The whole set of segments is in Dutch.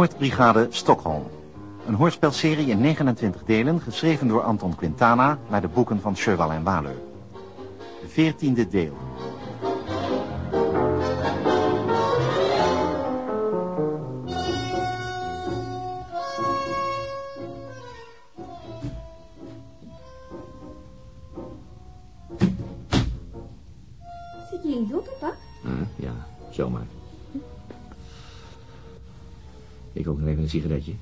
Moordbrigade Stockholm. Een hoorspelserie in 29 delen, geschreven door Anton Quintana... naar de boeken van Cheval en Waleu. Veertiende deel. Sigaretje.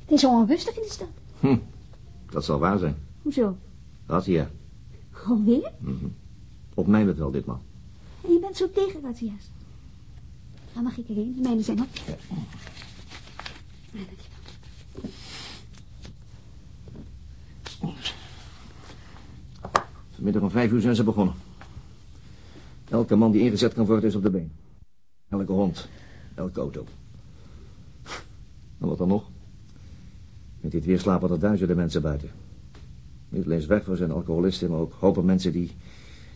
Het is zo onrustig in de stad. Hm, dat zal waar zijn. Hoezo? Razzia. Alweer? Op mijn bevel ditmaal. En je bent zo tegen razzia's. Nou, mag ik erin? De mijne zijn op. Ja, dankjewel. Vanmiddag om vijf uur zijn ze begonnen. Elke man die ingezet kan worden is op de been. Elke hond. Elke auto. En wat dan nog? Met dit weer slapen er duizenden mensen buiten. Niet alleen zwervers en alcoholisten, maar ook hopen mensen die,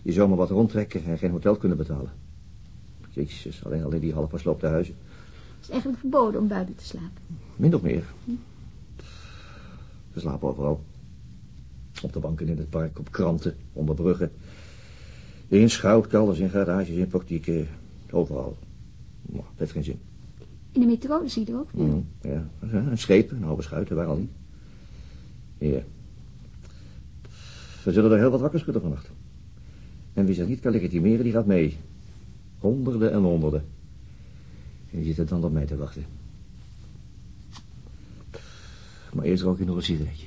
die zomaar wat rondtrekken en geen hotel kunnen betalen. Jezus, alleen al in die half versloopte huizen. Het is eigenlijk verboden om buiten te slapen. Min of meer. Ze slapen overal. Op de banken in het park, op kranten, onder bruggen. In schuilkelders, in garages, in portieken. Overal. Maar het heeft geen zin. In de metro zie je er ook. Mm, ja, een schepen, een oude schuiten, waar al niet. Ja. We zullen er heel wat wakker schudden vannacht. En wie zich niet kan legitimeren, die gaat mee. Honderden en honderden. En die zitten dan op mij te wachten. Maar eerst rook ik nog een sigaretje.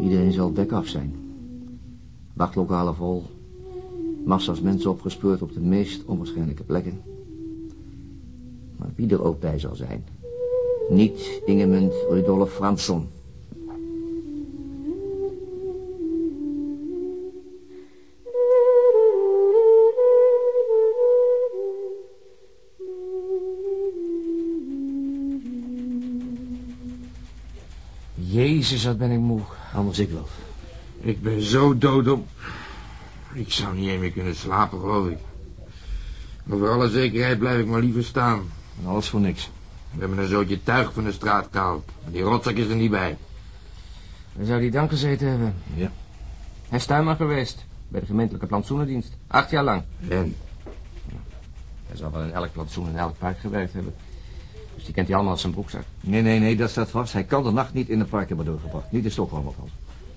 Iedereen zal bek af zijn. Wachtlokalen vol. Massa's mensen opgespeurd op de meest onwaarschijnlijke plekken. Maar wie er ook bij zal zijn. Niet Ingemund Rudolf Fransson. Jezus, wat ben ik moe. Anders ik wel. Ik ben zo doodop. Ik zou niet eens meer kunnen slapen, geloof ik. Maar voor alle zekerheid blijf ik maar liever staan. En alles voor niks. We hebben een zootje tuig van de straat gehaald. En die rotzak is er niet bij. Waar zou die dan gezeten hebben? Ja. Hij is tuinman geweest. Bij de gemeentelijke plantsoenendienst. Acht jaar lang. En? Hij zal wel in elk plantsoen in elk park gewerkt hebben. Dus die kent hij allemaal als zijn broekzak. Nee, nee, nee, dat staat vast. Hij kan de nacht niet in het park hebben doorgebracht. Niet in Stockholm althans.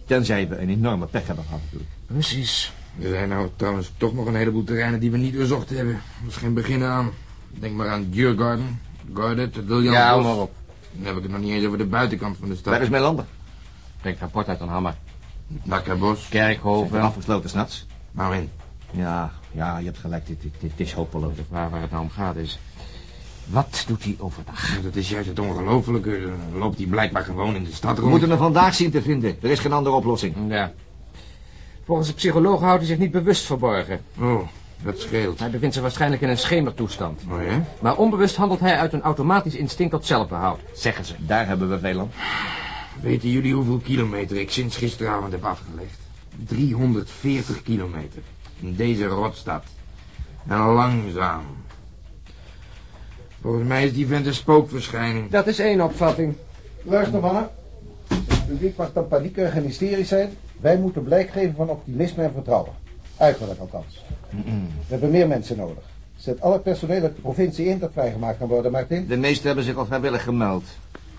Tenzij we een enorme pech hebben gehad natuurlijk. Precies. Er zijn nou trouwens toch nog een heleboel terreinen die we niet doorzocht hebben. Dat is geen begin aan. Denk maar aan Djurgarden, Gardet, het Williamsbos. Ja, hou maar op. Dan heb ik het nog niet eens over de buitenkant van de stad. Waar is mijn lander? Breng rapport uit aan Hammer. Nakkerbos. Kerkhoven. Afgesloten s'nachts. Nou in. Ja, ja, je hebt gelijk. Dit, dit, dit is hopeloos. De vraag waar het nou om gaat is... Wat doet hij overdag? Dat is juist het ongelofelijke. Dan loopt hij blijkbaar gewoon in de stad We rond. moeten hem vandaag zien te vinden. Er is geen andere oplossing. Ja. Volgens de psycholoog houdt hij zich niet bewust verborgen. Oh, dat scheelt. Hij bevindt zich waarschijnlijk in een schemertoestand. Oh ja? Maar onbewust handelt hij uit een automatisch instinct tot zelfbehoud, zeggen ze. Daar hebben we veel aan. Weten jullie hoeveel kilometer ik sinds gisteravond heb afgelegd? 340 kilometer. In deze rotstad. En langzaam. Volgens mij is die vent een spookverschijning. Dat is één opvatting. Luister mannen. Het publiek mag dan paniekerig en hysterisch zijn. Wij moeten blijk geven van optimisme en vertrouwen. Uiterlijk althans. We hebben meer mensen nodig. Zet alle personeel uit de provincie in dat vrijgemaakt kan worden, Martin. De meesten hebben zich al vrijwillig gemeld.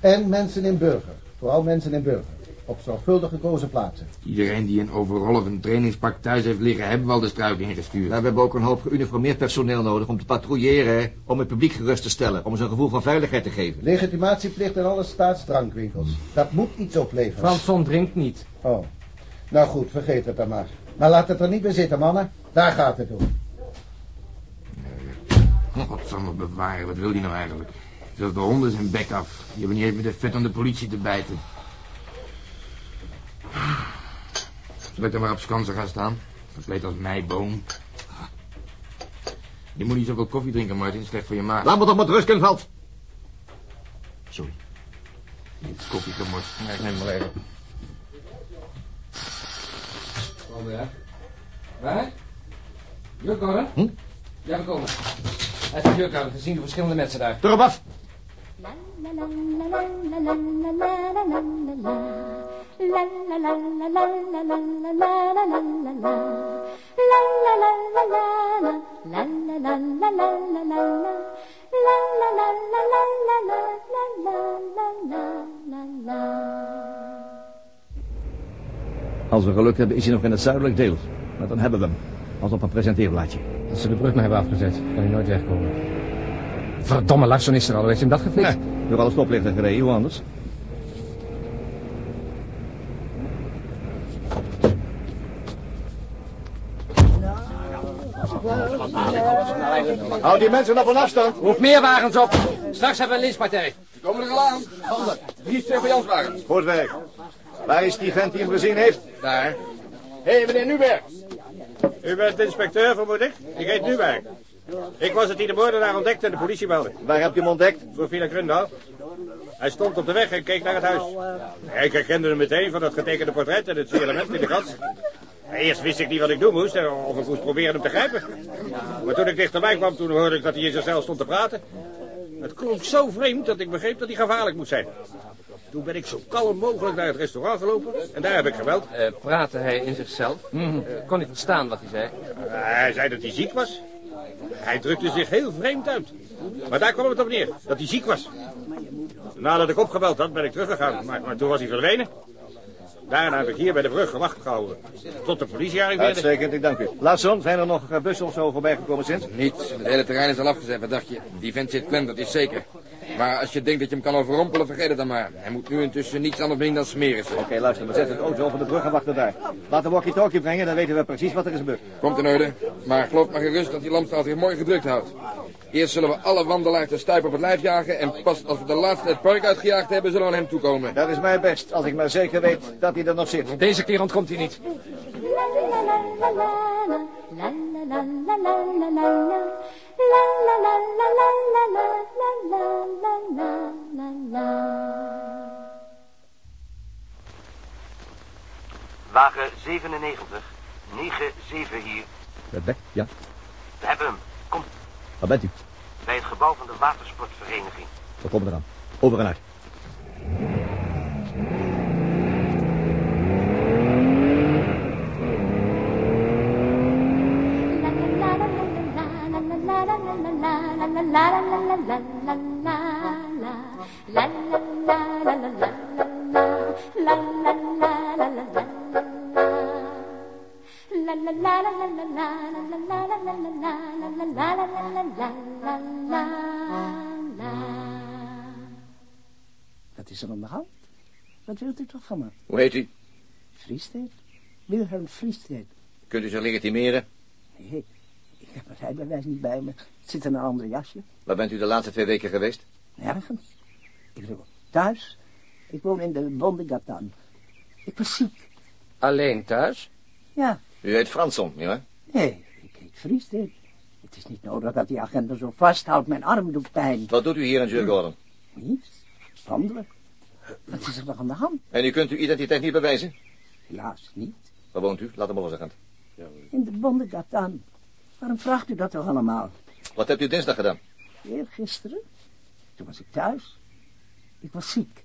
En mensen in burger. Vooral mensen in burger. Op zorgvuldig gekozen plaatsen. Iedereen die een overrol of een trainingspak thuis heeft liggen, hebben we al de struik ingestuurd. Nou, we hebben ook een hoop geuniformeerd personeel nodig om te patrouilleren, om het publiek gerust te stellen, om ze een gevoel van veiligheid te geven. Legitimatieplicht in alle staatsdrankwinkels. Dat moet iets opleveren. Fransson drinkt niet. Oh. Nou goed, vergeet het dan maar. Maar laat het er niet bij zitten, mannen. Daar gaat het om. God zal me bewaren, wat wil die nou eigenlijk? Zelfs de honden zijn bek af. Die hebben niet eens met de vet aan de politie te bijten. Zal ik dan maar op skansen gaan staan? Verkleed als meiboom. Je moet niet zoveel koffie drinken, Martin. Slecht voor je maag. Laat me toch met rust, Kunveld. Sorry. Dit is koffie gemorst. Nee, ik neem maar even. Waar? Jurk, hoor. Hm? Ja, we komen. Uit de vuurkamer gezien de verschillende mensen daar. Erop af. Als we geluk hebben is hij nog in het zuidelijk deel. Maar dan hebben we hem. Als op een presenteerblaadje. Als ze de brug maar hebben afgezet, kan hij nooit wegkomen. Verdomme, Larsson is er al. Heeft hij hem dat geflikt? Nee, door alle stoplichten gereden, hoe anders? Houd die mensen op een afstand. Roep meer wagens op. Straks hebben we een lynchpartij. Komen er al aan. Wie is surveillancewaren? Goed werk. Waar is die vent die hem gezien heeft? Daar. Hé, hey, meneer Nuberg. U bent de inspecteur, vermoed ik? Ik heet Nuberg. Ik was het die de moordenaar ontdekte en de politie belde. Waar heb je hem ontdekt? Voor Villa Grundal. Hij stond op de weg en keek naar het huis. Ik herkende hem meteen van het getekende portret en het signalement in de gat. Eerst wist ik niet wat ik doen moest, of ik moest proberen hem te grijpen. Maar toen ik dichterbij kwam, toen hoorde ik dat hij in zichzelf stond te praten. Het klonk zo vreemd dat ik begreep dat hij gevaarlijk moest zijn. Toen ben ik zo kalm mogelijk naar het restaurant gelopen en daar heb ik geweld. Uh, praatte hij in zichzelf? Uh, kon hij verstaan wat hij zei? Uh, hij zei dat hij ziek was. Hij drukte zich heel vreemd uit. Maar daar kwam het op neer, dat hij ziek was. Nadat ik opgebeld had, ben ik teruggegaan, maar, maar toen was hij verdwenen. Daarna heb ik hier bij de brug gewacht gehouden. Tot de politie arriveerde. Uitstekend, ik dank u. Laatson, zijn er nog bussen of zo voorbij gekomen sinds? Niet. Het hele terrein is al afgezet. Wat dacht je? Die vent zit klem, dat is zeker. Maar als je denkt dat je hem kan overrompelen, vergeet het dan maar. Hij moet nu intussen niets anders brengen dan smeren. Oké, okay, luister, we zetten het auto over de brug en wachten daar. Laat de walkie-talkie brengen, dan weten we precies wat er is gebeurd. Komt in orde. Maar geloof maar gerust dat die Lamstraat zich mooi gedrukt houdt. Eerst zullen we alle wandelaars de stuip op het lijf jagen... en pas als we de laatste het park uitgejaagd hebben, zullen we aan hem toekomen. Dat is mij best, als ik maar zeker weet dat hij er nog zit. Deze keer ontkomt hij niet. Wagen 97, 9-7 hier. Weg, ja. We hebben hem. Waar bent u? Bij het gebouw van de watersportvereniging. We komen eraan. Over en uit. Is er aan de hand? Wat wilt u toch van me? Hoe heet u? Friestedt. Wilhelm Friestedt. Kunt u zich legitimeren? Nee, ik heb het rijbewijs niet bij me. Het zit in een ander jasje. Waar bent u de laatste twee weken geweest? Nergens. Ik bedoel, thuis. Ik woon in de Bondegatan. Ik was ziek. Alleen thuis? Ja. U heet Franson, ja? Nee, ik heet Friestedt. Het is niet nodig dat die agent me zo vasthoudt. Mijn arm doet pijn. Wat doet u hier in Jurgorden? Niets. Wandelen. Wat is er nog aan de hand? En u kunt uw identiteit niet bewijzen? Helaas niet. Waar woont u? Laat hem maar zeggen. In de Bondegatan. Waarom vraagt u dat toch allemaal? Wat hebt u dinsdag gedaan? Eergisteren. Toen was ik thuis. Ik was ziek.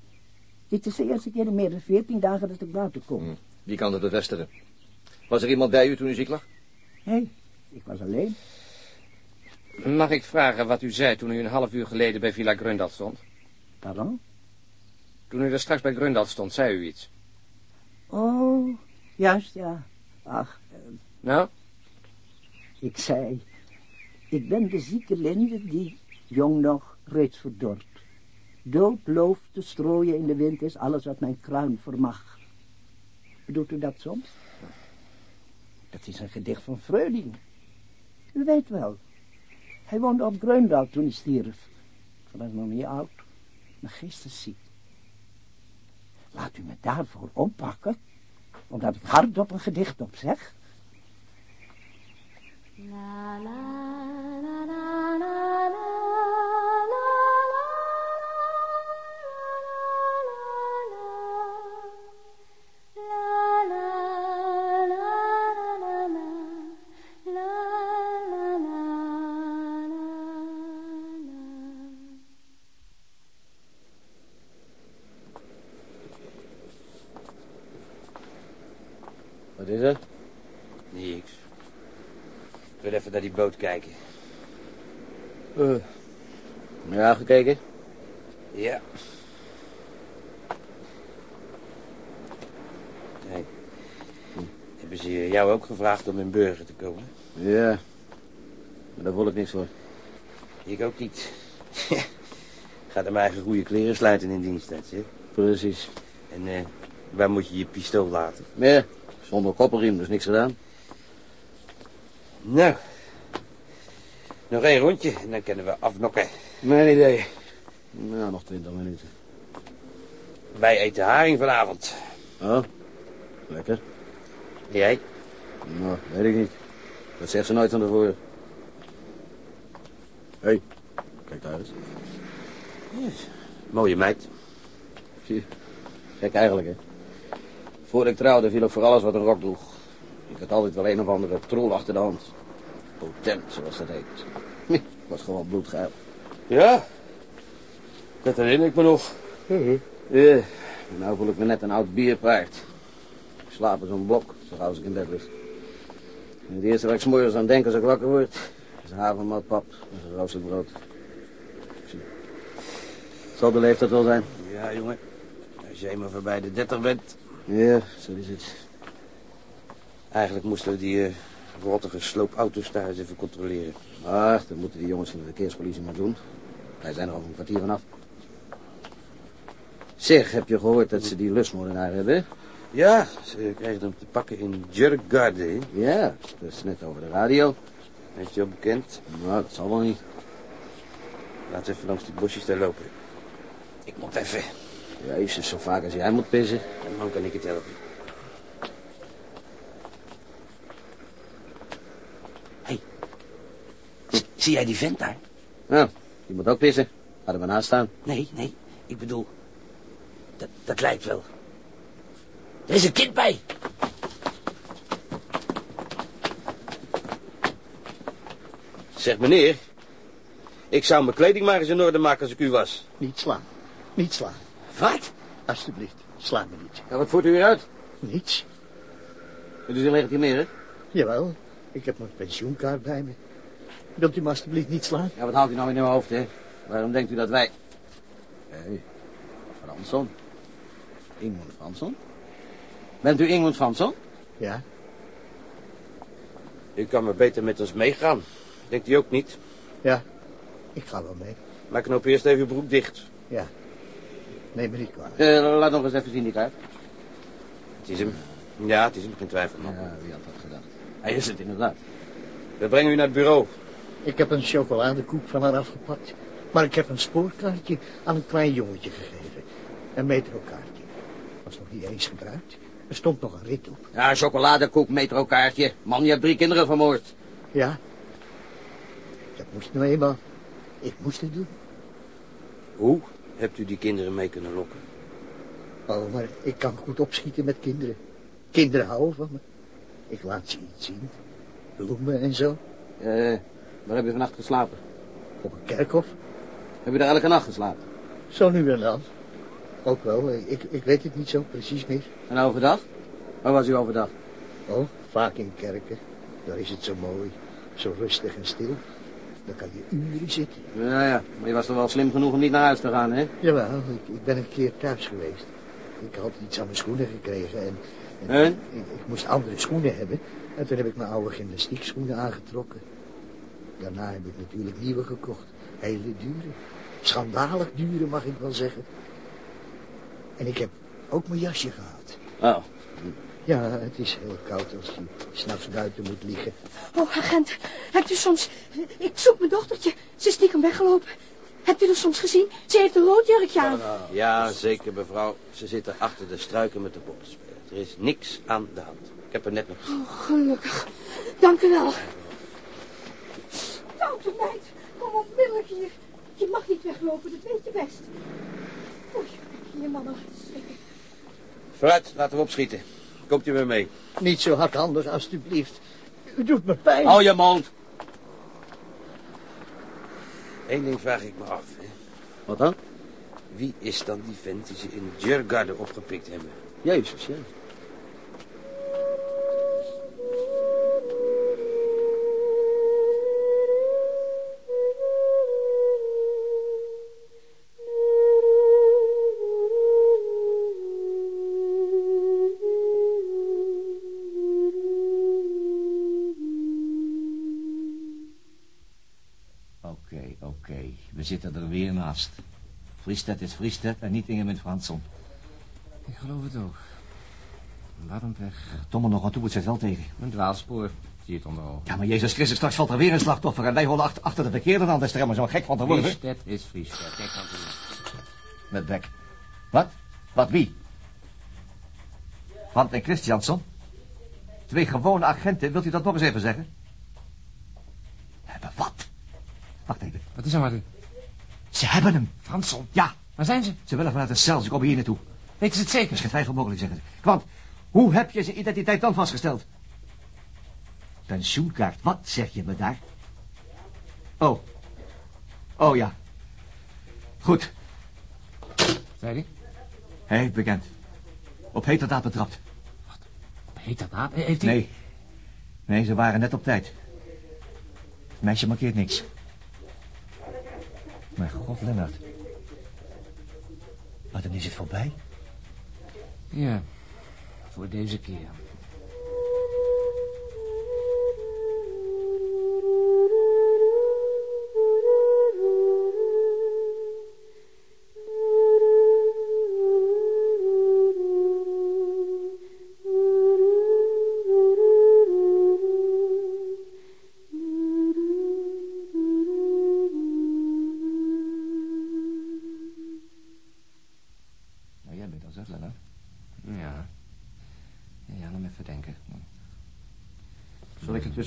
Dit is de eerste keer in meer dan veertien dagen dat ik buiten kom. Hm. Wie kan dat bevestigen? Was er iemand bij u toen u ziek lag? Nee, ik was alleen. Mag ik vragen wat u zei toen u een half uur geleden bij Villa Grundal stond? Pardon? Toen u er straks bij Grundal stond, zei u iets. Oh, juist, ja. Ach. Uh, nou? Ik zei, ik ben de zieke linde die, jong nog, reeds verdord. Doodloof te strooien in de wind is alles wat mijn kruin vermag. Bedoelt u dat soms? Dat is een gedicht van Freuding. U weet wel. Hij woonde op Greundal toen hij stierf. Ik was nog niet oud, maar geestesziek. Laat u me daarvoor oppakken, omdat ik hardop een gedicht op zeg. Is er? Niks. Ik wil even naar die boot kijken. Uh. Ja, gekeken? Ja. Hey. Hebben ze jou ook gevraagd om in Burger te komen? Ja. Maar daar voel ik niks voor. Ik ook niet. Ga er maar eigen goede kleren sluiten in diensttijd, hè? Precies. En eh, waar moet je je pistool laten? Ja, zonder koppelriem, dus niks gedaan. Nou, nog één rondje en dan kunnen we afnokken. Mijn idee. Nou, nog twintig minuten. Wij eten haring vanavond. Oh, lekker. En jij? Nou, weet ik niet. Dat zegt ze nooit van tevoren. Hé, hey, kijk daar eens. Yes. Mooie meid. Zie je, gek eigenlijk, hè. Voor ik trouwde viel ik voor alles wat een rok droeg. Ik had altijd wel een of andere trol achter de hand. Potent, zoals dat heet. Ik was gewoon bloedgeil. Ja, dat herinner ik me nog. Ja, nou voel ik me net een oud bierpaard. Ik slaap in zo'n blok, zo gauw als ik in bed lig. En het eerste waar ik s'morgens aan denk als ik wakker word, is een havermout pap en een roosterd brood. Zie. Zal de leeftijd wel zijn? Ja, jongen. Als je eenmaal voorbij de 30 bent. Ja, zo is het. Eigenlijk moesten we die uh, rottige sloopauto's daar eens even controleren. Ach, dat moeten die jongens van de verkeerspolitie maar doen. Wij zijn er al een kwartier vanaf. Zeg, heb je gehoord dat ze die lustmoordenaar hebben? Ja, ze kregen hem te pakken in Jurgarde? Ja, dat is net over de radio. Weet je al bekend? Nou, dat zal wel niet. Laat even langs die bosjes daar lopen. Ik moet even. Jezus, zo vaak als jij moet pissen. Dan kan ik het helpen. Hé. Hey. Zie jij die vent daar? Nou, die moet ook pissen. Ga er maar naast staan. Nee, nee. Ik bedoel... Dat, dat lijkt wel. Er is een kind bij. Zeg meneer, ik zou mijn kleding maar eens in orde maken als ik u was. Niet slaan. Niet slaan. Wat? Alsjeblieft, sla me niet. Ja, wat voert u weer uit? Niets. Het is legitimeren? Jawel, ik heb mijn pensioenkaart bij me. Wilt u me alsjeblieft niet slaan? Ja, wat haalt u nou in uw hoofd, hè? Waarom denkt u dat wij... Hé, hey, Fransson. Ingmund Fransson? Bent u Ingmund Fransson? Ja. U kan maar beter met ons meegaan. Denkt u ook niet? Ja, ik ga wel mee. Maar knoop eerst even uw broek dicht. Ja. Neem me niet kwalijk. Uh, laat nog eens even zien die kaart. Het is hem. Ja, het is hem, geen twijfel. Man. Ja, wie had dat gedacht? Hij is het inderdaad. We brengen u naar het bureau. Ik heb een chocoladekoek van haar afgepakt. Maar ik heb een spoorkaartje aan een klein jongetje gegeven. Een metrokaartje. Was nog niet eens gebruikt. Er stond nog een rit op. Ja, chocoladekoek, metrokaartje. Man, je hebt drie kinderen vermoord. Ja. Dat moest nou eenmaal. Ik moest het doen. Hoe hebt u die kinderen mee kunnen lokken? Oh, maar ik kan goed opschieten met kinderen. Kinderen houden van me. Ik laat ze iets zien. Bloemen en zo. Eh, waar heb je vannacht geslapen? Op een kerkhof. Heb je daar elke nacht geslapen? Zo nu en dan. Ook wel, ik, ik weet het niet zo precies meer. En overdag? Waar was u overdag? Oh, vaak in kerken. Daar is het zo mooi, zo rustig en stil. Dan kan je uren zitten. Ja, ja, maar je was toch wel slim genoeg om niet naar huis te gaan, hè? Jawel, ik, ik ben een keer thuis geweest. Ik had iets aan mijn schoenen gekregen en, en, en? Ik, ik, moest andere schoenen hebben. En toen heb ik mijn oude gymnastiekschoenen aangetrokken. Daarna heb ik natuurlijk nieuwe gekocht. Hele dure. Schandalig dure, mag ik wel zeggen. En ik heb ook mijn jasje gehad. Oh. Ja, het is heel koud als je s'nachts buiten moet liggen. Oh, agent, hebt u soms... Ik zoek mijn dochtertje. Ze is stiekem weggelopen. Hebt u dat soms gezien? Ze heeft een rood jurkje aan. Ja, zeker, mevrouw. Ze zitten achter de struiken met de te spelen. Er is niks aan de hand. Ik heb haar net nog gezien. Oh, gelukkig. Dank u wel. Stoute meid, kom onmiddellijk hier. Je mag niet weglopen, dat weet je best. Oei, je mannen schrikken. Vooruit, laten we opschieten. Komt u weer mee? Niet zo hardhandig, alstublieft. U doet me pijn. Hou je mond. Eén ding vraag ik me af. Hè. Wat dan? Wie is dan die vent die ze in Djurgarde opgepikt hebben? Jezus, ja. Oké. We zitten er weer naast. Friestet is Friestet en niet Ingemund Fransson. Ik geloof het ook. Waarom weg? Tom er nog aan toe, het zit wel tegen. Een dwaalspoor. Zie je het. Ja, maar Jezus Christus, straks valt er weer een slachtoffer... en wij holen achter, achter de verkeerde aan. Daar is er helemaal zo gek van te worden. Friestet is Friestet. Kijk aan toe. Met bek. Wat? Wat wie? Van en Christiansson? Twee gewone agenten, wilt u dat nog eens even zeggen? Hebben wat? Wacht even. Wat is er, Martin? Ze hebben hem. Fransson. Ja, Waar zijn ze? ze willen vanuit de cel. Ze komen hier naartoe. Weten ze het Dat zeker? is geen twijfel mogelijk, zeggen ze. Want, hoe heb je zijn identiteit dan vastgesteld? Pensioenkaart, wat zeg je me daar? Oh. Oh ja. Goed, Zei hij? hij heeft bekend. Op heterdaad betrapt. Heet dat aap? Heeft hij... Nee. Nee, ze waren net op tijd. Het meisje markeert niks. Mijn god, Lennart. Wat, dan is het voorbij? Ja. Voor deze keer.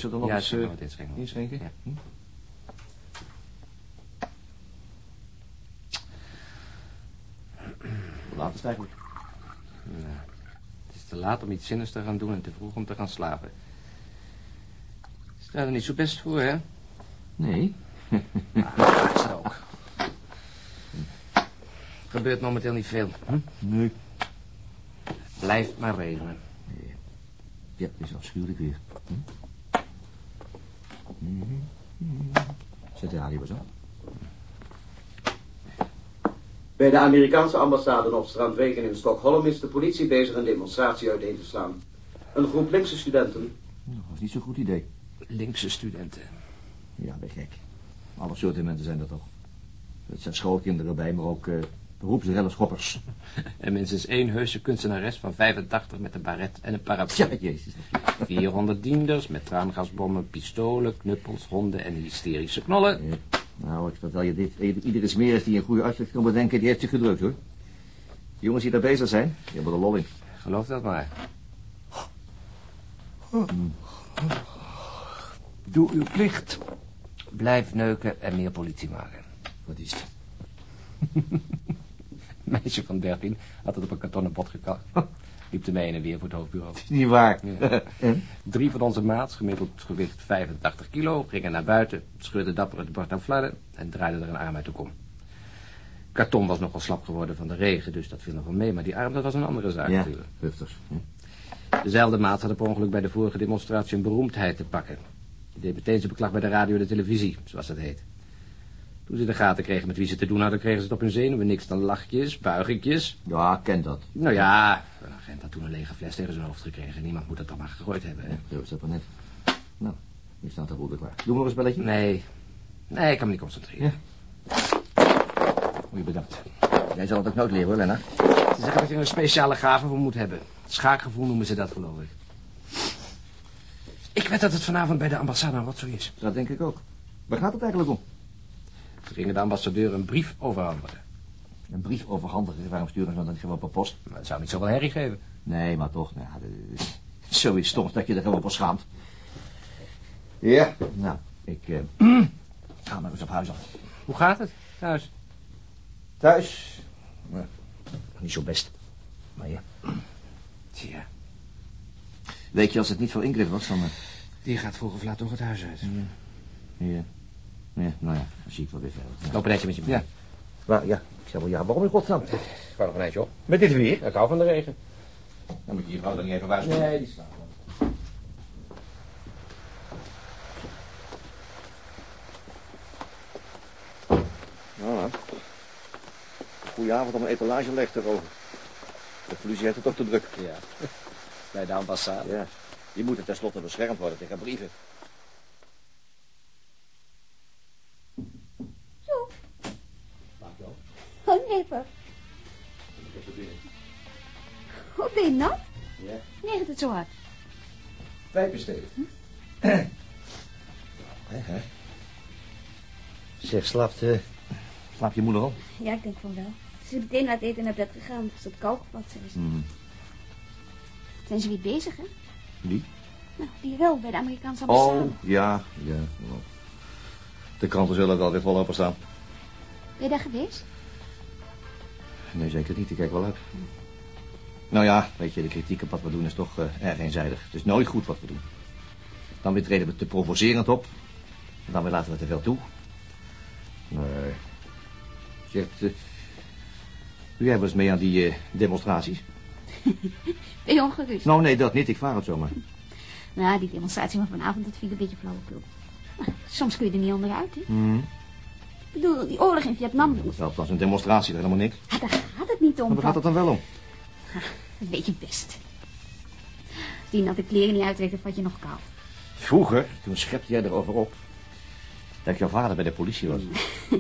Dan nog Ja, eens wat inschenken. Ja. Hm? Hoe laat is het eigenlijk? Nou, het is te laat om iets zinnigs te gaan doen en te vroeg om te gaan slapen. Staat er niet zo best voor, hè? Nee. Ah, is het ook. Er gebeurt momenteel niet veel. Hm? Nee. Blijft maar regenen. Ja, het is afschuwelijk weer. Hm? De radio. Bij de Amerikaanse ambassade op Strandwegen in Stockholm is de politie bezig een demonstratie uiteen te slaan. Een groep linkse studenten dat is niet zo'n goed idee. Linkse studenten. Ja, ben gek. Alle soorten mensen zijn dat toch. Het zijn schoolkinderen bij, maar ook uh, beroepsrellenschoppers. En minstens één heuse kunstenares van 85 met een baret en een paraplu. Ja, jezus. 400 dienders met traangasbommen, pistolen, knuppels, honden en hysterische knollen. Ja. Nou, ik vertel je dit. Iedere smeris die een goede uitleg kan bedenken, die heeft zich gedrukt, hoor. De jongens die daar bezig zijn, die hebben er lol in. Geloof dat maar. Doe uw plicht. Blijf neuken en meer politie maken. Wat is het? Meisje van 13 had het op een kartonnen bot gekast. Liep heen en weer voor het hoofdbureau. Niet waar. Ja. Drie van onze maats, gemiddeld gewicht 85 kilo, gingen naar buiten, scheurden dapper het bord aan flarden en draaiden er een arm uit de kom. Karton was nogal slap geworden van de regen, dus dat viel nog wel mee, maar die arm, dat was een andere zaak Ja, natuurlijk. hufters. Dezelfde maat had per ongeluk bij de vorige demonstratie een beroemdheid te pakken. Die deed meteen zijn beklag bij de radio en de televisie, zoals dat heet. Toen ze de gaten kregen met wie ze te doen hadden, kregen ze het op hun zenuwen. Niks dan lachjes, buigingjes. Ja, ik ken dat. Nou ja, een agent had toen een lege fles tegen zijn hoofd gekregen. Niemand moet dat toch maar gegooid hebben, hè? Zo is dat maar net. Nou, nu staat de roede klaar. Doen we nog een spelletje? Nee. Nee, ik kan me niet concentreren. Goeie bedankt. Jij zal het ook nooit leren, hoor, Lennart. Ze zeggen dat je er een speciale gave voor moet hebben. Schaakgevoel noemen ze dat, geloof ik. Ik weet dat het vanavond bij de ambassade een rotzooi is. Dat denk ik ook. Waar gaat het eigenlijk om? Ze gingen de ambassadeur een brief overhandigen. Een brief overhandigen. Waarom sturen ze dan niet gewoon per post? Maar het zou niet zoveel herrie geven. Nee, maar toch. Nou, dat zoiets stoms dat je er gewoon voor schaamt. Ja. Nou, ik eh, ga maar eens op huis af. Hoe gaat het thuis? Thuis? Nou, niet zo best. Maar ja. Tja, Weet je, als het niet voor Ingrid was, dan... eh, die gaat vroeg of laat toch het huis uit. ja. Ja, nou ja, dan zie ik wel weer verder. Loop een netje met je mee. Ja. Maar ja, ik zeg wel ja, waarom in godsnaam? Ik ga nog een eindje op. Met dit weer? Ik hou van de regen. Dan moet je je vrouw dan niet even waarschuwen. Nee, die slaapt wel. Nou, nou. Goedenavond om een etalage legt erover. De politie heeft het toch te druk. Ja. Bij de ambassade. Ja. Die moeten tenslotte beschermd worden tegen brieven. Zo hard? Pijpen, Steve. Hè, hè? Zeg, slaapt, eh, slaapt je moeder al? Ja, ik denk van wel. Ze is meteen na het eten naar bed gegaan. Ze had kou gevat, zei ze. Mhm. Zijn ze weer bezig, hè? Wie? Nou, die wel, bij de Amerikaanse ambassade. Oh, ja, ja. wel. De kranten zullen wel weer vol openstaan. Ben je daar geweest? Nee, zeker niet. Ik kijk wel uit. Nou ja, weet je, de kritiek op wat we doen is toch eh, erg eenzijdig. Het is nooit goed wat we doen. Dan weer treden we te provocerend op. En dan weer laten we te veel toe. Nee. Zeg, uh, doe jij wel eens mee aan die eh, demonstraties? Ben je ongerust? Nou, nee, dat niet. Ik vraag het zomaar. Nou, die demonstratie van vanavond, dat vind ik een beetje flauwekul. Maar soms kun je er niet onderuit, hè? Mhm. Ik bedoel, die oorlog in Vietnam, Dat helpt als een demonstratie, helemaal niks. daar gaat het niet om. Maar waar gaat het dan wel om? Dat weet je best. Die natte kleren niet uittrekt, dan vat je nog koud. Vroeger, toen schepte jij erover op. Dat jouw vader bij de politie was.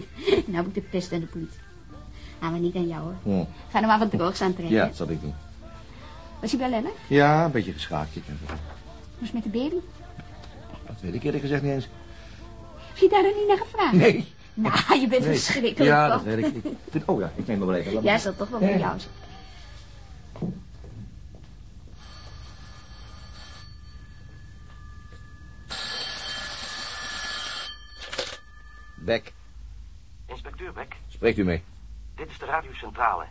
nou heb ik de pest en de politie. Nou, maar niet aan jou, hoor. Hm. Ga er maar wat droog aan trekken. Ja, dat zal ik doen. Was je bij Lennart? Ja, een beetje geschaakt. Ik Was met de baby? Dat weet ik eerlijk gezegd niet eens. Heb je daar dan niet naar gevraagd? Nee. Nou, je bent Nee. verschrikkelijk. Ja, toch? dat weet ik. ik oh ja, ik neem maar wel even. Maar. zal toch wel bij jou zijn. Beck, Inspecteur Beck, spreekt u mee. dit is de radiocentrale.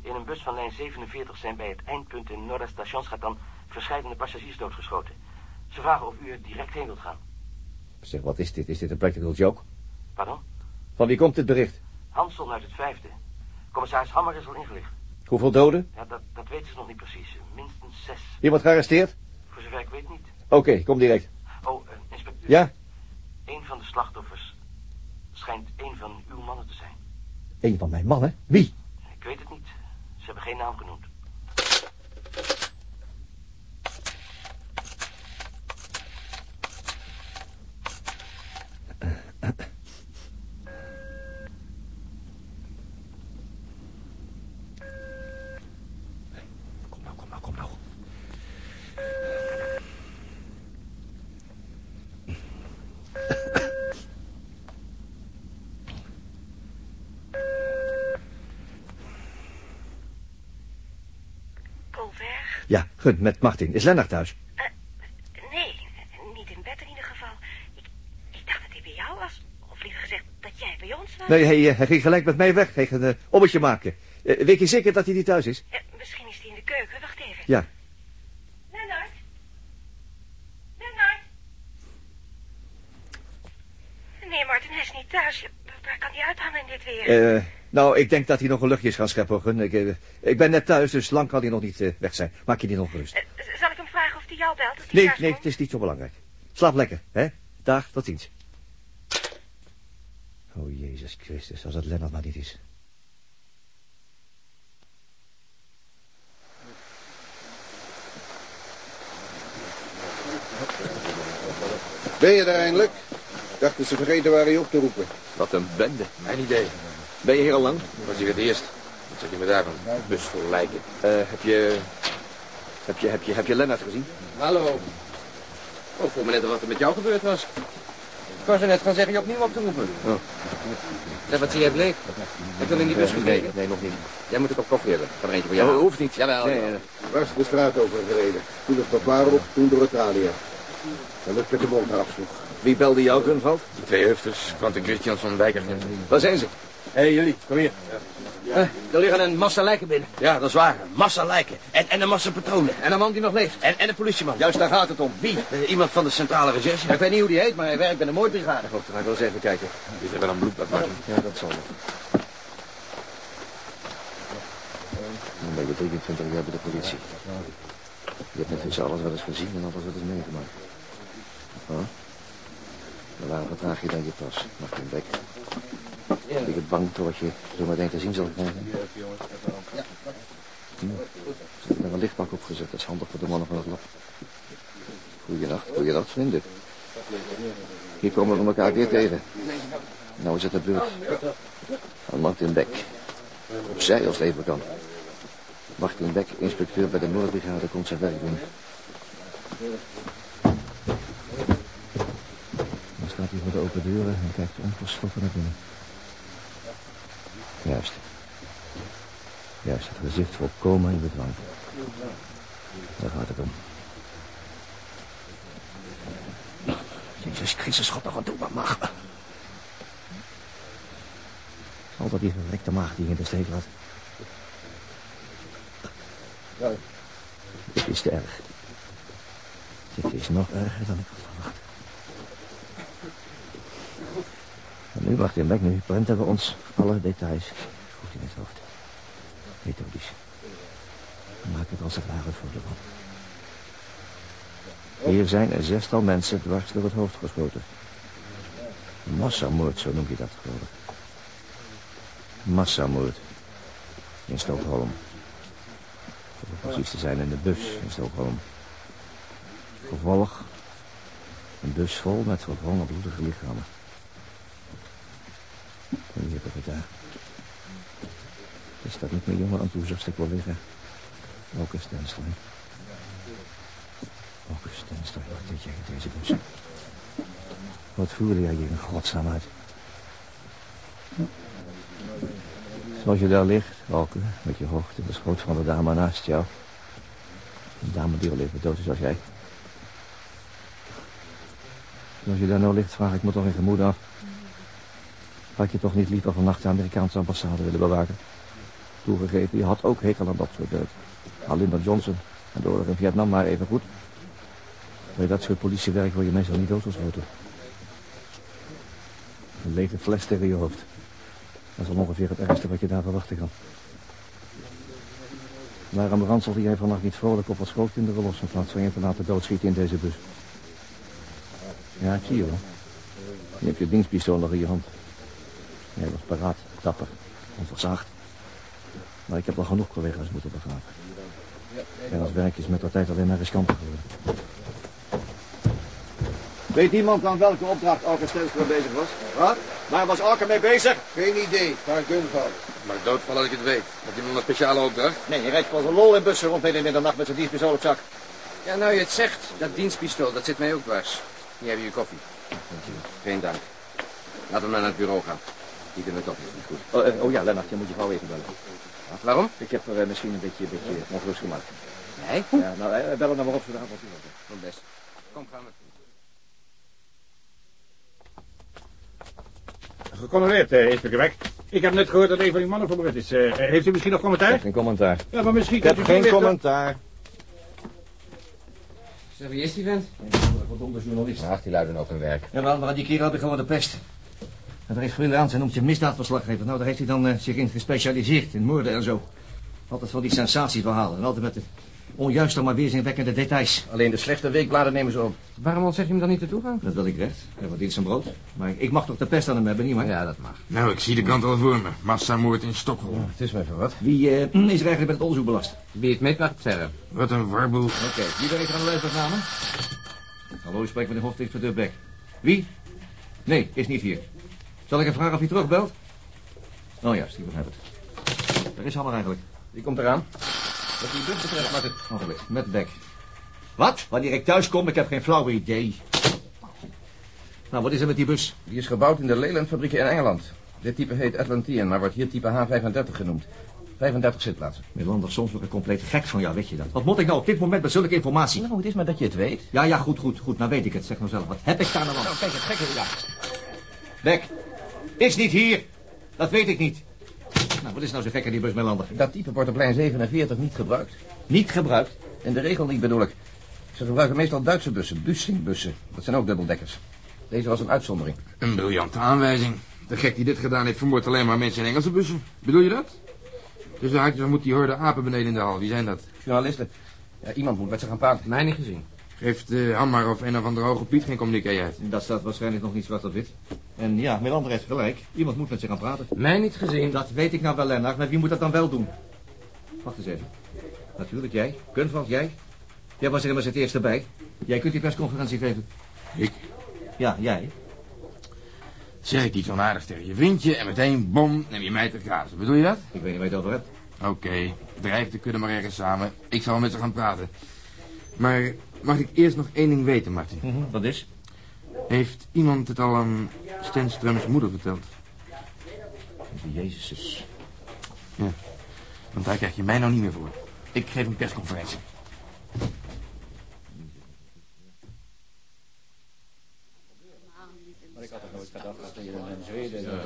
In een bus van lijn 47 zijn bij het eindpunt in Noorderstationsgat verschillende passagiers doodgeschoten. Ze vragen of u er direct heen wilt gaan. Zeg, wat is dit? Is dit een practical joke? Pardon? Van wie komt dit bericht? Hansel uit het vijfde. Commissaris Hammer is al ingelicht. Hoeveel doden? Ja, dat, dat weten ze nog niet precies. Minstens zes. Iemand gearresteerd? Voor zover ik weet niet. Oké, kom direct. Oh, eh, inspecteur. Ja? Een van de slachtoffers schijnt een van uw mannen te zijn. Een van mijn mannen? Wie? Ik weet het niet. Ze hebben geen naam genoemd. Kom nou, kom nou, kom nou. Met Martin. Is Lennart thuis? Nee, niet in bed in ieder geval. Ik, ik dacht dat hij bij jou was. Of liever gezegd, dat jij bij ons was. Nee, hij, eh, hij ging gelijk met mij weg. Hij ging een ommetje maken. Eh, weet je zeker dat hij niet thuis is? Eh, misschien is hij in de keuken. Wacht even. Ja. Lennart? Lennart? Nee, Martin, hij is niet thuis. Hij uithangen in dit weer? Eh, nou, ik denk dat hij nog een luchtje is gaan scheppen, Gun. Ik, eh, ik ben net thuis, dus lang kan hij nog niet eh, weg zijn. Maak je niet ongerust. Zal ik hem vragen of hij jou belt? Of Nee, nee, komt? het is niet zo belangrijk. Slaap lekker, hè? Dag, tot ziens. Oh, Jezus Christus, als het Lennart maar niet is. Ben je er eindelijk? Dacht dat ze vergeten waren je op te roepen. Wat een bende. Mijn idee. Ben je hier al lang? Was ik het eerst? Wat zeg je me daarvan? Bus vol lijken. Eh, heb je... Heb je, heb je, heb je Lennart gezien? Hallo. Oh, ik vroeg me net wat er met jou gebeurd was. Ik was er net gaan zeggen je opnieuw op te roepen. Oh. Zeg, wat zie jij bleek? Heb je al in die bus nee, gekeken? nee, nee, nog niet. Jij moet ook op koffie hebben. Kan er eentje voor jou? Oh, hoeft niet. Jawel. Nee. Waar is de straat over gereden? Toen het papaar op, toen door Italië. Dan lukt met de mond afsloeg. Wie belde jou, Gunvald? Die twee hefters, Quentin Christiansson, Wijkergen. Waar zijn ze? Hé, hey, jullie, kom hier. Eh, er liggen een massa lijken binnen. Ja, dat is waar. Een massa lijken. En, en een massa patronen. En een man die nog leeft. En, en een politieman. Juist daar gaat het om. Wie? Eh, iemand van de centrale recherche. Ik weet niet hoe die heet, maar hij werkt bij de moordbrigade. Oh, dan ga ik wel eens even kijken. Dit hebben dan bloedbad maken. Ja, dat zal wel. Dan ben je 23 jaar bij de politie. Je hebt intussen alles wel eens gezien en alles wel eens meegemaakt. Huh? Maar waarom vertraag je dan je pas, Martin Beck? Ben je bang voor wat je zo meteen te zien zal krijgen? Hm. Ze hebben er een lichtbak opgezet, dat is handig voor de mannen van het lab. Goeienacht, goeienacht, vrienden. Hier komen we elkaar weer tegen. Nou is het de beurt van Martin Beck. Opzij als het even kan. Martin Beck, inspecteur bij de Noordbrigade, komt zijn werk doen. Dan staat hij voor de open deuren en kijkt onverschrokken naar binnen. Juist. Juist, het gezicht volkomen in bedwang. Daar gaat het om. Jezus Christus, God nog wat doen, wat mag. Altijd die verrekte maag die je in de steek laat. Dit is te erg. Dit is nog erger dan ik had verwacht. En nu wacht in nu prenten we ons alle details goed in het hoofd. Methodisch. Maak het als het ware voor de wand. Hier zijn een zestal mensen dwars door het hoofd geschoten. Massamoord, zo noem je dat, geloof ik. Massamoord. In Stockholm. Om precies te zijn in de bus in Stockholm. Gevolg. Een bus vol met verwrongen bloedige lichamen. En hier heb ik het daar. Dat niet meer jongen ik wel liggen? Welke Stenstein. Welke Stenstein, wat deed jij in deze bus? Wat voerde jij hier in godsnaam uit? Zoals je daar ligt, Walke, met je hoofd de schoot van de dame naast jou. Een dame die al even dood is als jij. Zoals je daar nou ligt, vraag ik me toch in gemoed af. Had je toch niet liever vannacht de Amerikaanse ambassade willen bewaken? Toegegeven, je had ook hekel aan dat soort deuk. Al Lyndon Johnson en de in Vietnam maar even goed. Bij dat soort politiewerk word je meestal niet doodgeschoten. Een lege fles tegen je hoofd. Dat is wel ongeveer het ergste wat je daar verwachten kan. Waarom ranselde jij vannacht niet vrolijk op wat schootkinderen los... in plaats van je te laten doodschieten in deze bus? Ja, ik zie je wel. Je hebt je dienstpistool nog in je hand. Jij was paraat, dapper, onverzaagd. Maar ik heb al genoeg collega's moeten begraven. En als werk is met de tijd alleen maar riskanter geworden. Weet iemand aan welke opdracht Alke Stenstra bezig was? Wat? Waar was Alke mee bezig? Geen idee, maar gunval. Maar doodval als ik het weet. Heb je nog een speciale opdracht? Nee, je rijdt voor een lol in bussen rond midden in de nacht met zijn dienstpistool op zak. Ja, nou je het zegt, dat dienstpistool, dat zit mij ook dwars. Hier heb je je koffie. Geen dank. Laten we maar naar het bureau gaan. In de koffie, is niet goed. Oh, eh, oh ja, Lennart, je moet je vrouw even bellen. Waarom? Ik heb er eh, misschien een beetje, een beetje ongerust gemaakt. Nee? Ja, nou, eh, bel er nou maar op voor de avond. Kom best. Kom, gaan we. Gecontroleerd, eh, inspecteur Beck. Ik heb net gehoord dat een van die mannen vermoord is. Eh, heeft u misschien nog commentaar? Geen commentaar. Ja, maar misschien... Ik heb u geen commentaar. Zeg, wie is die vent? Verdomde journalist. Ach, die luiden ook hun werk. Ja, wel, maar die kerel had ik gewoon de pest. Er is vrienden aan, hij noemt zich misdaadverslaggever. Nou, daar heeft hij dan eh, zich in gespecialiseerd, in moorden en zo. Altijd van die sensatieverhalen. En altijd met de onjuiste, maar weerzinwekkende details. Alleen de slechte weekbladen nemen ze op. Waarom ontzeg je hem dan niet de toegang? Dat wil ik recht. Hij verdient zijn brood. Maar ik mag toch de pest aan hem hebben, niet maar? Ja, dat mag. Nou, ik zie de kant al voor me. Massamoord in Stockholm. Het is me even wat. Wie eh, is er eigenlijk met het onderzoek belast? Wie het meet mag het zeggen. Wat een warboel. Oké, wie er even aan de luisternamen? Hallo, ik spreek met de hoofdinspecteur Beck. Wie? Nee, is niet hier. Zal ik hem vragen of hij terugbelt? Oh ik begrijp het. Daar is Hammer eigenlijk. Wie komt eraan? Wat die bus betreft, maar het... Ogenblik, met Beck. Wat? Wanneer ik thuis kom, ik heb geen flauw idee. Nou, wat is er met die bus? Die is gebouwd in de Leyland-fabrieken in Engeland. Dit type heet Atlantean, maar wordt hier type H35 genoemd. 35 zitplaatsen. Milander, soms word ik compleet gek van jou, weet je dat? Wat moet ik nou op dit moment met zulke informatie? Nou, het is maar dat je het weet. Ja, ja, goed, goed, goed. Nou weet ik het. Zeg nou zelf, wat heb ik daar nou aan? Nou, kijk, het gekke. Ja. Beck, is niet hier. Dat weet ik niet. Nou, wat is nou zo gek aan die bus, Melander? Dat type wordt op lijn 47 niet gebruikt. Niet gebruikt? In de regel niet bedoel ik. Ze gebruiken meestal Duitse bussen, Bussing-bussen. Dat zijn ook dubbeldekkers. Deze was een uitzondering. Een briljante aanwijzing. De gek die dit gedaan heeft vermoordt alleen maar mensen in Engelse bussen. Bedoel je dat? Dus de haakjes moet die horde apen beneden in de hal. Wie zijn dat? Journalisten. Ja, iemand moet met ze gaan praten. Mij niet gezien. Geeft uh, Hammar of een of andere hoge Piet geen communiqué uit? Dat staat waarschijnlijk nog niet zwart op wit. En ja, Melander heeft gelijk. Iemand moet met ze gaan praten. Mij niet gezien. Dat weet ik nou wel, Lennart. Maar wie moet dat dan wel doen? Wacht eens even. Natuurlijk, jij. Kunstwald, jij. Jij was er immers het eerste bij. Jij kunt die persconferentie geven. Ik? Ja, jij. Zeg ik iets onaardigs tegen je vriendje en meteen, bom, neem je mij te grazen. Bedoel je dat? Ik weet niet waar je het over hebt. Oké, drijf de kudde maar ergens samen. Ik zal met ze gaan praten. Maar mag ik eerst nog één ding weten, Martin? Mhm, Wat is? Heeft iemand het al aan Stenströms moeder verteld? Jezus. Ja, want daar krijg je mij nou niet meer voor. Ik geef een persconferentie.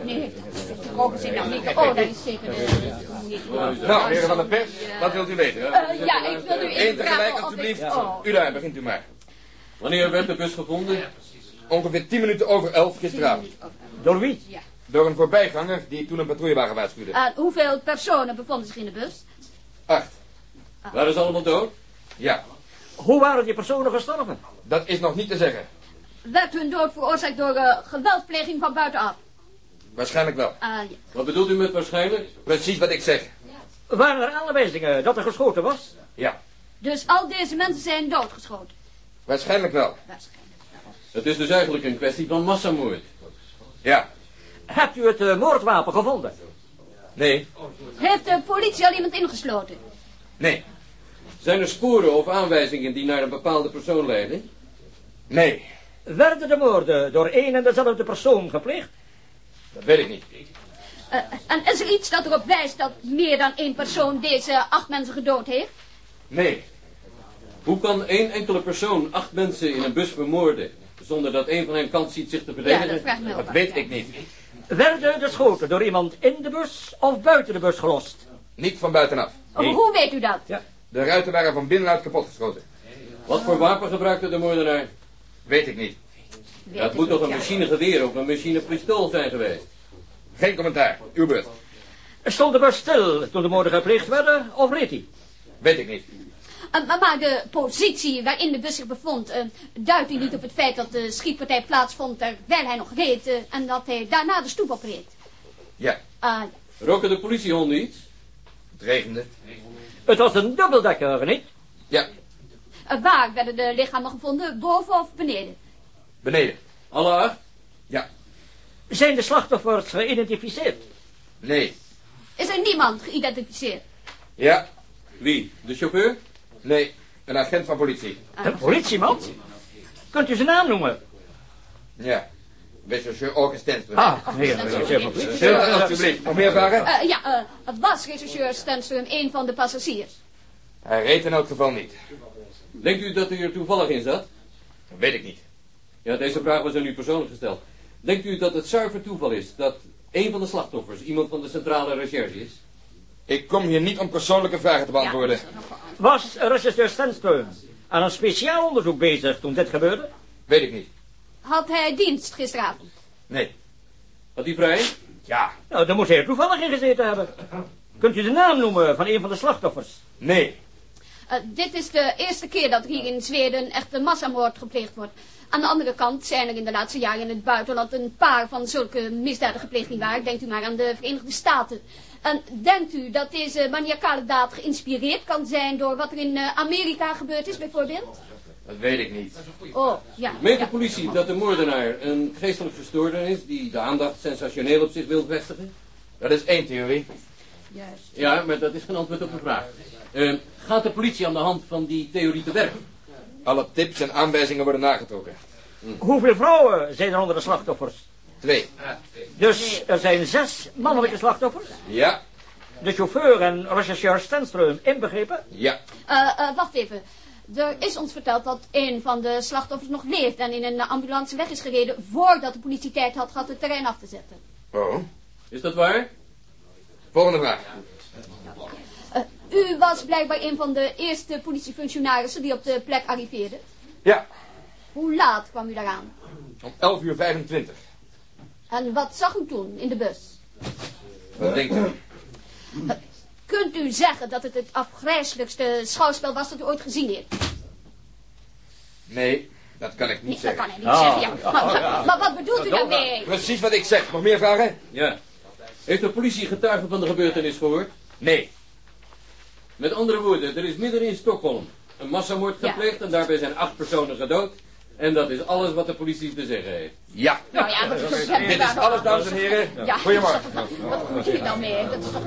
Nee, mogen ze nou niet. Oh, dat is zeker de... Nou, heren van de pers, wat wilt u weten? Eh, ja, ik wil u Eén even tegelijk, vragen of alstublieft. Oh. U daar, begint u maar. Wanneer werd de bus gevonden? Ongeveer tien minuten over elf gisteravond. Door wie? Ja. Door een voorbijganger die toen een patrouillewagen waarschuwde. En hoeveel personen bevonden zich in de bus? Acht. Waren ze allemaal dood? Ja, Hoe waren die personen gestorven? dat is nog niet te zeggen. Werd hun dood veroorzaakt door eh, geweldpleging van buitenaf? Waarschijnlijk wel. Ah, ja. Wat bedoelt u met waarschijnlijk? Precies wat ik zeg. Waren er aanwijzingen dat er geschoten was? Ja, Dus al deze mensen zijn doodgeschoten? waarschijnlijk wel. Het is dus eigenlijk een kwestie van massamoord. Ja. Hebt u het eh, moordwapen gevonden? Nee. Heeft de politie al iemand ingesloten? Nee. Zijn er sporen of aanwijzingen die naar een bepaalde persoon leiden? Nee. Werden de moorden door één en dezelfde persoon gepleegd? Dat weet ik niet. Eh, en is er iets dat erop wijst dat meer dan één persoon deze acht mensen gedood heeft? Nee. Hoe kan één enkele persoon acht mensen in een bus vermoorden... zonder dat één van hen kans ziet zich te verdedigen? Ja, dat vraagt me ook Dat weet ja. ik niet. Werden de schoten door iemand in de bus of buiten de bus gelost? Niet van buitenaf. Hoe weet u dat? De ruiten waren van binnenuit kapotgeschoten. Wat voor wapen gebruikte de moordenaar? Weet ik niet. Weet Dat moet toch een ja. machinegeweer of een machinepistool zijn geweest? Geen commentaar. Uw beurt. Stond de bus stil toen de moorden gepleegd werden of reed hij? Weet ik niet. Eh, maar- de positie waarin de bus zich bevond, eh, duidt hij niet op het feit dat de schietpartij plaatsvond terwijl hij nog reed eh, en dat hij daarna de stoep opreed? Ja. Ah, Roken de politiehonden iets? Het regende. Het was een dubbeldekker, niet? Ja. Eh, waar werden de lichamen gevonden, boven of beneden? Beneden. Alle acht? Ja. Zijn de slachtoffers geïdentificeerd? Nee. Is er niemand geïdentificeerd? Ja. Wie? De chauffeur? Nee. Een agent van politie. Een politieman? Kunt u zijn naam noemen? Ja. Rechercheur August Stenström. Ah, rechercheur. Stilte, alstublieft. Nog meer vragen? Eh, ja, eh, het was rechercheur Stenström een van de passagiers. Hij reed in elk geval niet. Denkt u dat u er toevallig in zat? Dat weet ik niet. Ja, deze vraag was aan u persoonlijk gesteld. Denkt u dat het zuiver toeval is dat een van de slachtoffers iemand van de centrale recherche is? Ik kom hier niet om persoonlijke vragen te beantwoorden. Was rechercheur Stenström aan een speciaal onderzoek bezig toen dit gebeurde? Weet ik niet. Had hij dienst gisteravond? Nee. Had hij vrij? Ja. Nou, dan moet hij er toevallig in gezeten hebben. Kunt u de naam noemen van een van de slachtoffers? Nee. Eh, dit is de eerste keer dat er hier in Zweden een echte massamoord gepleegd wordt. Aan de andere kant zijn er in de laatste jaren in het buitenland een paar van zulke misdaden gepleegd niet waar. Denkt u maar aan de Verenigde Staten. En denkt u dat deze maniacale daad geïnspireerd kan zijn door wat er in eh, Amerika gebeurd is bijvoorbeeld? Dat weet ik niet. Oh, ja. Meent de politie dat de moordenaar een geestelijk verstoorder is die de aandacht sensationeel op zich wil vestigen? Dat is één theorie. Juist. Ja, maar dat is geen antwoord op de vraag. Eh, gaat de politie aan de hand van die theorie te werk? Alle tips en aanwijzingen worden nagetrokken. Hoeveel vrouwen zijn er onder de slachtoffers? Twee. Dus er zijn zes mannelijke slachtoffers? Ja. De chauffeur en rechercheur Stenström inbegrepen? Ja. Eh, eh, wacht even. Er is ons verteld dat een van de slachtoffers nog leeft en in een ambulance weg is gereden voordat de politie tijd had gehad het terrein af te zetten. Oh. Is dat waar? Volgende vraag. U was blijkbaar een van de eerste politiefunctionarissen die op de plek arriveerde. Ja. Hoe laat kwam u daaraan? Om 11 uur 25. En wat zag u toen in de bus? Wat denkt u? Kunt u zeggen dat het het afgrijselijkste schouwspel was dat u ooit gezien heeft? Nee, dat kan ik niet Nee, dat zeggen. kan hij niet zeggen, ja. Maar, maar- maar wat bedoelt u daarmee? Precies wat ik zeg. Nog meer vragen? Ja. Heeft de politie getuigen van de gebeurtenis gehoord? Nee. Met andere woorden, er is midden in Stockholm een massamoord Ja. gepleegd en daarbij zijn acht personen gedood. En dat is alles wat de politie te zeggen heeft. Ja. Nou ja, dat is toch... Dit is alles, dames en heren. Ja, Goedemorgen. Wat moet je nou mee? Dat is toch...